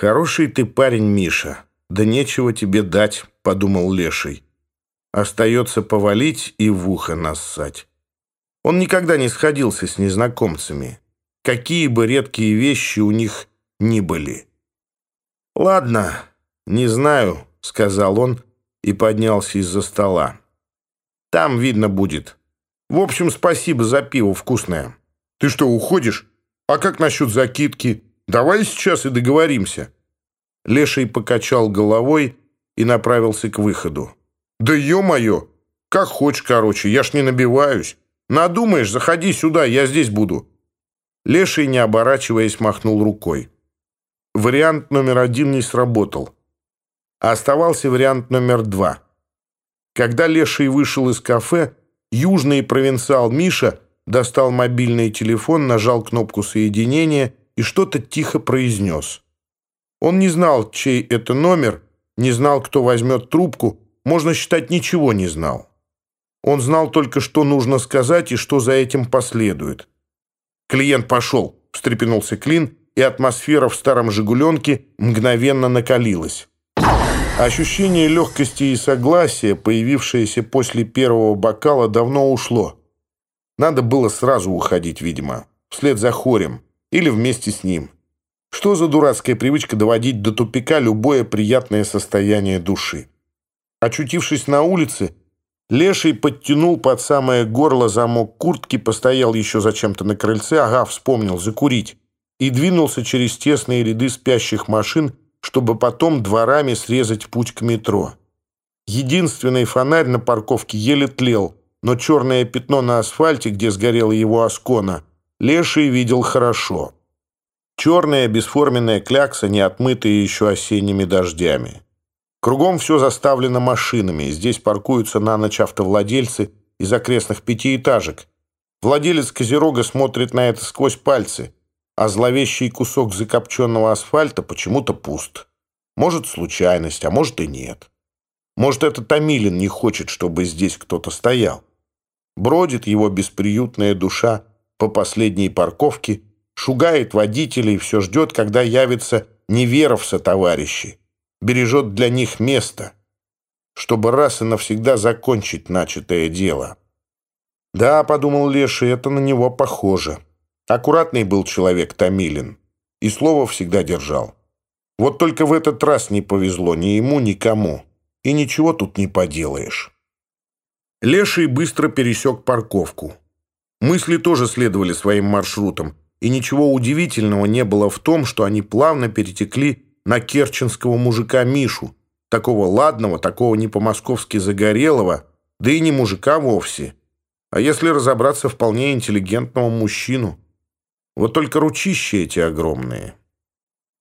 «Хороший ты парень, Миша. Да нечего тебе дать», — подумал Леший. «Остается повалить и в ухо нассать». Он никогда не сходился с незнакомцами, какие бы редкие вещи у них ни были. «Ладно, не знаю», — сказал он и поднялся из-за стола. «Там видно будет. В общем, спасибо за пиво вкусное». «Ты что, уходишь? А как насчет закидки?» Давай сейчас и договоримся». Леший покачал головой и направился к выходу. «Да ё-моё! Как хочешь, короче, я ж не набиваюсь. Надумаешь, заходи сюда, я здесь буду». Леший, не оборачиваясь, махнул рукой. Вариант номер один не сработал. А оставался вариант номер два. Когда Леший вышел из кафе, южный провинциал Миша достал мобильный телефон, нажал кнопку соединения и что-то тихо произнес. Он не знал, чей это номер, не знал, кто возьмет трубку, можно считать, ничего не знал. Он знал только, что нужно сказать и что за этим последует. «Клиент пошел», — встрепенулся Клин, и атмосфера в старом «Жигуленке» мгновенно накалилась. Ощущение легкости и согласия, появившееся после первого бокала, давно ушло. Надо было сразу уходить, видимо, вслед за хорем или вместе с ним. Что за дурацкая привычка доводить до тупика любое приятное состояние души? Очутившись на улице, Леший подтянул под самое горло замок куртки, постоял еще зачем-то на крыльце, ага, вспомнил, закурить, и двинулся через тесные ряды спящих машин, чтобы потом дворами срезать путь к метро. Единственный фонарь на парковке еле тлел, но черное пятно на асфальте, где сгорела его оскона, Леший видел хорошо. Черная бесформенная клякса, не отмытая еще осенними дождями. Кругом все заставлено машинами. Здесь паркуются на ночь автовладельцы из окрестных пятиэтажек. Владелец Козерога смотрит на это сквозь пальцы, а зловещий кусок закопченного асфальта почему-то пуст. Может, случайность, а может и нет. Может, это Томилин не хочет, чтобы здесь кто-то стоял. Бродит его бесприютная душа – по последней парковке шугает водителей, все ждет, когда явится неверовца товарищи, бережет для них место, чтобы раз и навсегда закончить начатое дело. Да, подумал Леший, это на него похоже. Аккуратный был человек Томилин и слово всегда держал. Вот только в этот раз не повезло ни ему, ни кому. И ничего тут не поделаешь. Леший быстро пересек парковку. Мысли тоже следовали своим маршрутам, и ничего удивительного не было в том, что они плавно перетекли на керченского мужика Мишу, такого ладного, такого не по-московски загорелого, да и не мужика вовсе, а если разобраться, вполне интеллигентного мужчину. Вот только ручища эти огромные.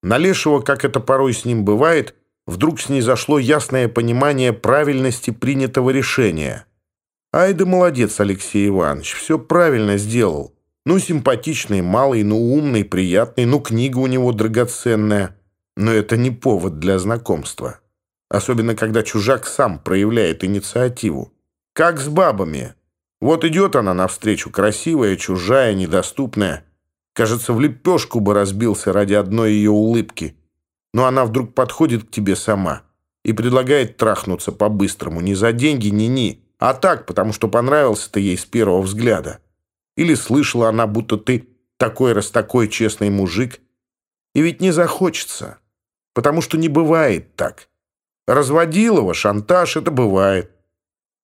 На Лешего, как это порой с ним бывает, вдруг снизошло ясное понимание правильности принятого решения – Ай да молодец, Алексей Иванович, все правильно сделал. Ну, симпатичный, малый, ну, умный, приятный, ну, книга у него драгоценная. Но это не повод для знакомства. Особенно, когда чужак сам проявляет инициативу. Как с бабами. Вот идет она навстречу, красивая, чужая, недоступная. Кажется, в лепешку бы разбился ради одной ее улыбки. Но она вдруг подходит к тебе сама и предлагает трахнуться по-быстрому. Не за деньги, ни-ни, А так, потому что понравился ты ей с первого взгляда. Или слышала она, будто ты такой раз такой честный мужик. И ведь не захочется, потому что не бывает так. Разводилова, шантаж — это бывает.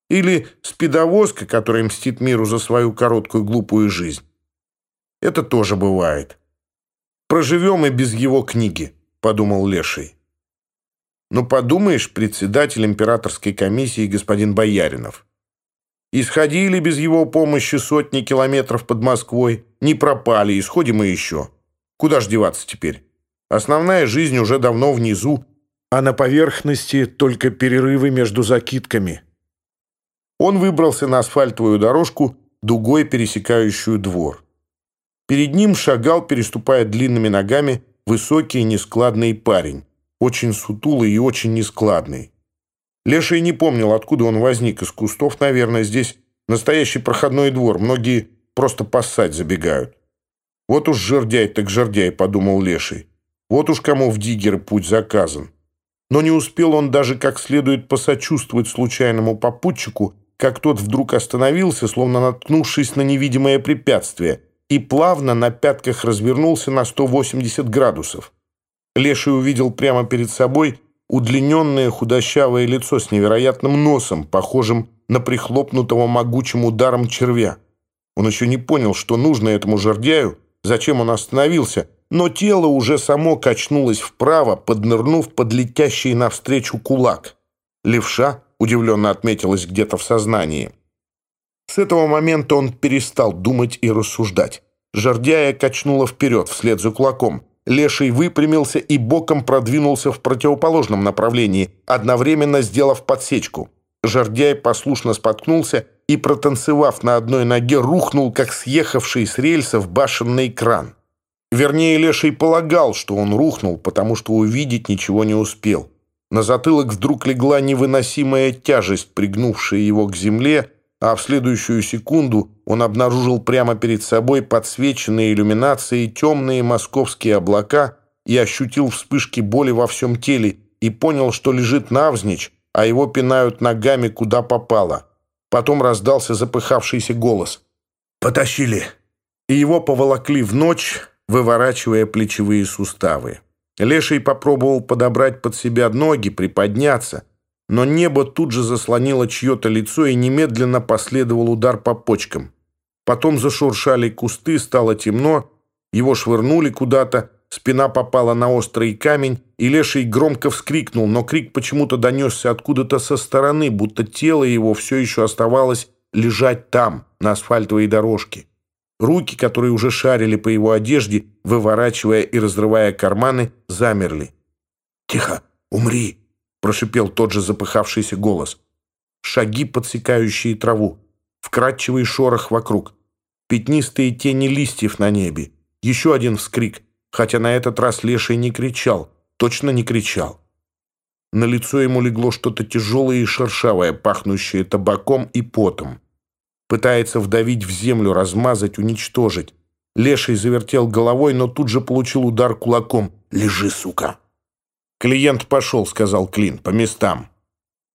Или спидовозка, которая мстит миру за свою короткую глупую жизнь. Это тоже бывает. Проживем и без его книги, подумал Леший. Но ну, подумаешь, председатель императорской комиссии господин Бояринов. Исходили без его помощи сотни километров под Москвой, не пропали, исходим и еще. Куда ж деваться теперь? Основная жизнь уже давно внизу, а на поверхности только перерывы между закидками. Он выбрался на асфальтовую дорожку, дугой пересекающую двор. Перед ним шагал, переступая длинными ногами, высокий нескладный парень, очень сутулый и очень нескладный. Леший не помнил, откуда он возник. Из кустов, наверное, здесь настоящий проходной двор. Многие просто поссать забегают. Вот уж жердяй так жердяй, подумал Леший. Вот уж кому в Диггеры путь заказан. Но не успел он даже как следует посочувствовать случайному попутчику, как тот вдруг остановился, словно наткнувшись на невидимое препятствие, и плавно на пятках развернулся на 180 градусов. Леший увидел прямо перед собой удлиненное худощавое лицо с невероятным носом, похожим на прихлопнутого могучим ударом червя. Он еще не понял, что нужно этому жердяю, зачем он остановился, но тело уже само качнулось вправо, поднырнув под летящий навстречу кулак. Левша удивленно отметилась где-то в сознании. С этого момента он перестал думать и рассуждать. Жардяя качнула вперед, вслед за кулаком. Леший выпрямился и боком продвинулся в противоположном направлении, одновременно сделав подсечку. Жордяй послушно споткнулся и, протанцевав на одной ноге, рухнул, как съехавший с рельсов башенный кран. Вернее, Леший полагал, что он рухнул, потому что увидеть ничего не успел. На затылок вдруг легла невыносимая тяжесть, пригнувшая его к земле, а в следующую секунду он обнаружил прямо перед собой подсвеченные иллюминацией темные московские облака и ощутил вспышки боли во всем теле и понял, что лежит навзничь, а его пинают ногами куда попало. Потом раздался запыхавшийся голос. «Потащили!» И его поволокли в ночь, выворачивая плечевые суставы. Леший попробовал подобрать под себя ноги, приподняться, но небо тут же заслонило чье-то лицо и немедленно последовал удар по почкам. Потом зашуршали кусты, стало темно, его швырнули куда-то, спина попала на острый камень, и леший громко вскрикнул, но крик почему-то донесся откуда-то со стороны, будто тело его все еще оставалось лежать там, на асфальтовой дорожке. Руки, которые уже шарили по его одежде, выворачивая и разрывая карманы, замерли. «Тихо! Умри!» прошипел тот же запыхавшийся голос. Шаги, подсекающие траву. Вкрадчивый шорох вокруг. Пятнистые тени листьев на небе. Еще один вскрик, хотя на этот раз леший не кричал. Точно не кричал. На лицо ему легло что-то тяжелое и шершавое, пахнущее табаком и потом. Пытается вдавить в землю, размазать, уничтожить. Леший завертел головой, но тут же получил удар кулаком. «Лежи, сука!» Клиент пошел, сказал Клин, по местам.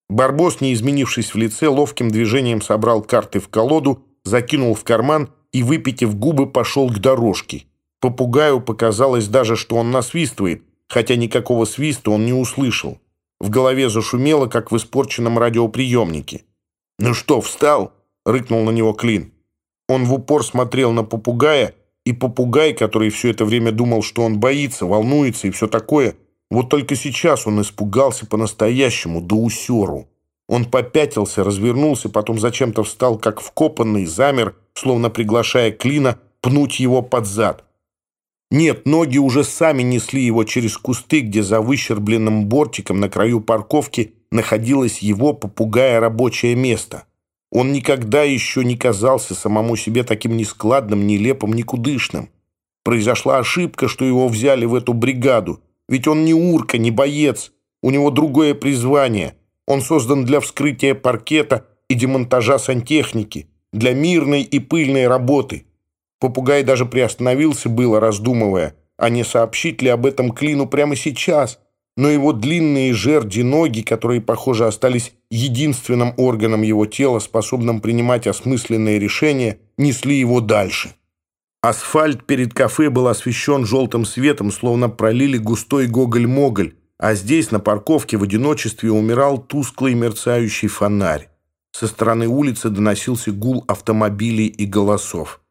Барбос, не изменившись в лице, ловким движением собрал карты в колоду, закинул в карман и, выпитив губы, пошел к дорожке. Попугаю показалось даже, что он насвистывает, хотя никакого свиста он не услышал. В голове зашумело, как в испорченном радиоприемнике. «Ну что, встал?» — рыкнул на него Клин. Он в упор смотрел на попугая, и попугай, который все это время думал, что он боится, волнуется и все такое — вот только сейчас он испугался по-настоящему, до усеру. Он попятился, развернулся, потом зачем-то встал, как вкопанный, замер, словно приглашая Клина пнуть его под зад. Нет, ноги уже сами несли его через кусты, где за выщербленным бортиком на краю парковки находилось его попугая рабочее место. Он никогда еще не казался самому себе таким нескладным, нелепым, никудышным. Произошла ошибка, что его взяли в эту бригаду. Ведь он не урка, не боец. У него другое призвание. Он создан для вскрытия паркета и демонтажа сантехники, для мирной и пыльной работы. Попугай даже приостановился было, раздумывая, а не сообщить ли об этом Клину прямо сейчас. Но его длинные жерди ноги, которые, похоже, остались единственным органом его тела, способным принимать осмысленные решения, несли его дальше. Асфальт перед кафе был освещен желтым светом, словно пролили густой гоголь-моголь, а здесь, на парковке, в одиночестве умирал тусклый мерцающий фонарь. Со стороны улицы доносился гул автомобилей и голосов.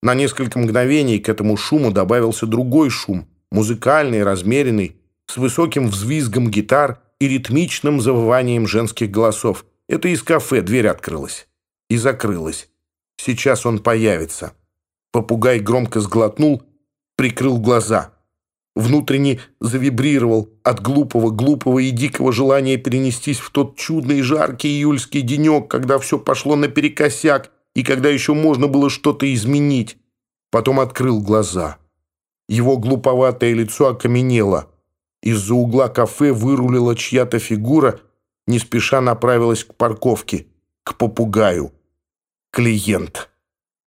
На несколько мгновений к этому шуму добавился другой шум, музыкальный, размеренный, с высоким взвизгом гитар и ритмичным завыванием женских голосов. Это из кафе дверь открылась. И закрылась. Сейчас он появится. Попугай громко сглотнул, прикрыл глаза. Внутренне завибрировал от глупого, глупого и дикого желания перенестись в тот чудный жаркий июльский денек, когда все пошло наперекосяк и когда еще можно было что-то изменить. Потом открыл глаза. Его глуповатое лицо окаменело. Из-за угла кафе вырулила чья-то фигура, не спеша направилась к парковке, к попугаю. Клиент.